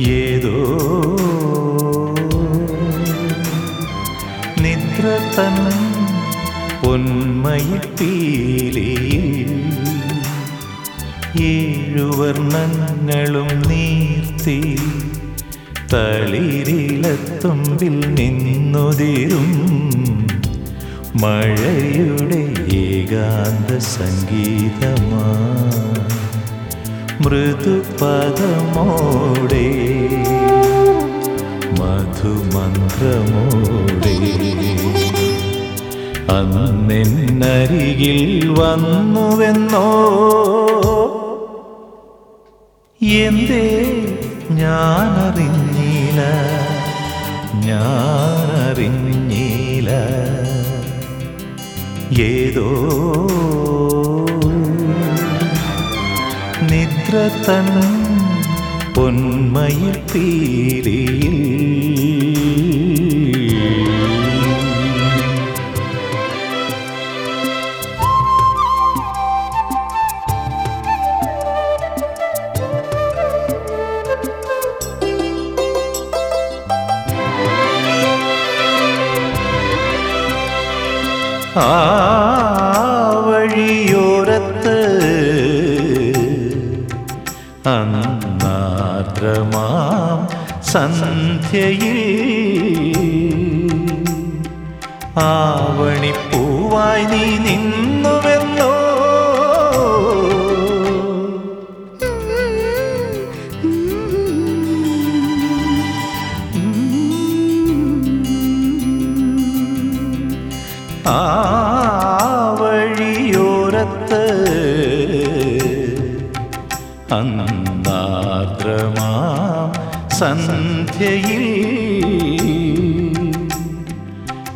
ഏതോ നിദ്ര തന്നെ ഏഴുവർണങ്ങളും നീർത്തി തളിരിലത്തുമ്പിൽ നിന്നുതിരും മഴയുടെ ഏകാന്ത സംഗീതമാ മൃദുപദമോടെ മധുമന്ത്രമോടെ. അന്നെന്നരികിൽ വന്നുവെന്നോ എന്തേ ഞാനറിഞ്ഞില്ല ഞാനറിഞ്ഞില്ല. ഏതോ നിദ്ര തൻ പൊന്മയിൽ പീലിയിൽ ആ അന്നാദ്രമാം സന്ധ്യയിൽ. ആവണിപ്പൂവായി നീ നിന്നുവെന്നോ അന്നാദ്രമാം സന്ധ്യയിൽ.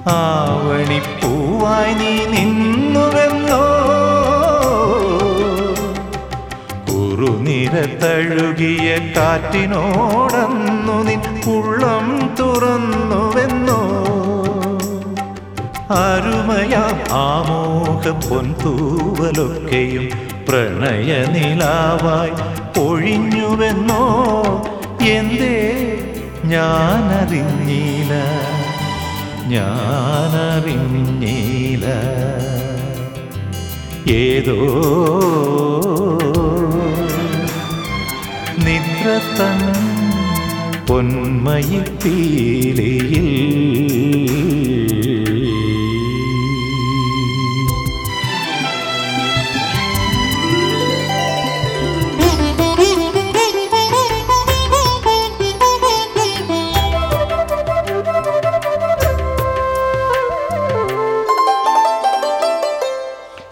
ആവണിപ്പൂവായി നീ നിന്നുവെന്നോ? കുറുനിര തഴുകിയ കാറ്റിനോടന്നു നിൻ ഉള്ളം തുറന്നുവെന്നോ? അരുമയാം ആമോഹ പൊൻതൂവലൊക്കെയും പ്രണയനിലാവായി പൊഴിഞ്ഞുവെന്നോ എന്തേ? ഞാനറിഞ്ഞില്ല. ഞാനറിഞ്ഞില്ല. ഏതോ നിദ്ര തൻ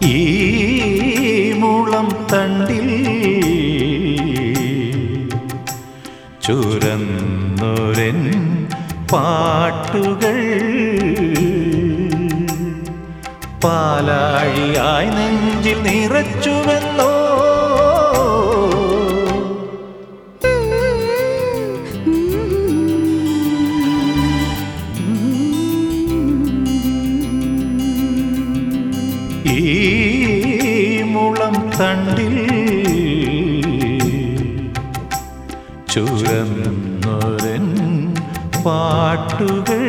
ഈ മുളം തണ്ടിൽ ചുരന്നൊരൻ പാട്ടുകൾ പാലാഴിയായി നെഞ്ചിൽ നിറച്ചുവെന്നോ ഈ മുളം തണ്ടിൽ ചുരന്നൊരൻ പാട്ടുകൾ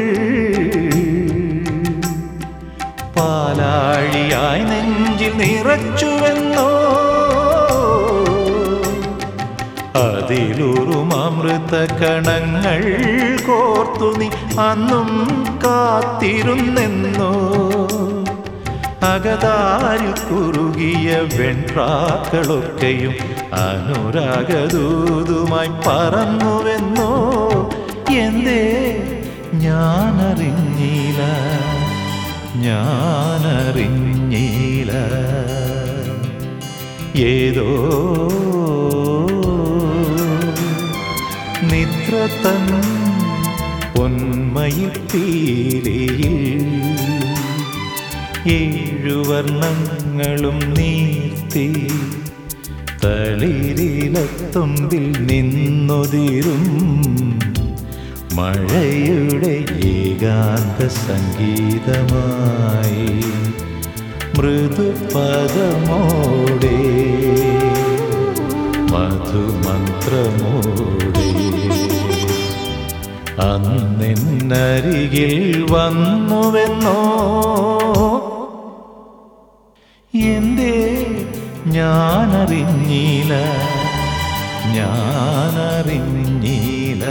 പാലാഴിയായി നെഞ്ചിൽ നിറച്ചുവെന്നോ അതിലുറുമൃത കണങ്ങൾ കോർത്തു നീ അന്നും കാത്തിരുന്നെന്നോ? അകതാരിൽ കുറുകിയ വെൺട്രാക്കളൊക്കെയും അനുരാഗദൂതുമായി പറന്നുവെന്നോ? എന്തേ? ഞാനറിഞ്ഞില്ല. ഞാനറിഞ്ഞില്ല. ഏതോ നിദ്രത്തൻ തൻ പൊന്മയിൽ പീലിയിൽ ഏഴുവർണങ്ങളും നീർത്തി തളിരിലത്തുമ്പിൽ നിന്നുതിരും മഴയുടെ ഏകാന്ത സംഗീതമായി മൃദുപദമോടെ മധുമന്ത്രമോടെ അന്നെന്നരികിൽ വന്നുവെന്നോ? എന്തേ ഞാനറിഞ്ഞില്ല ഞാനറിഞ്ഞില്ല.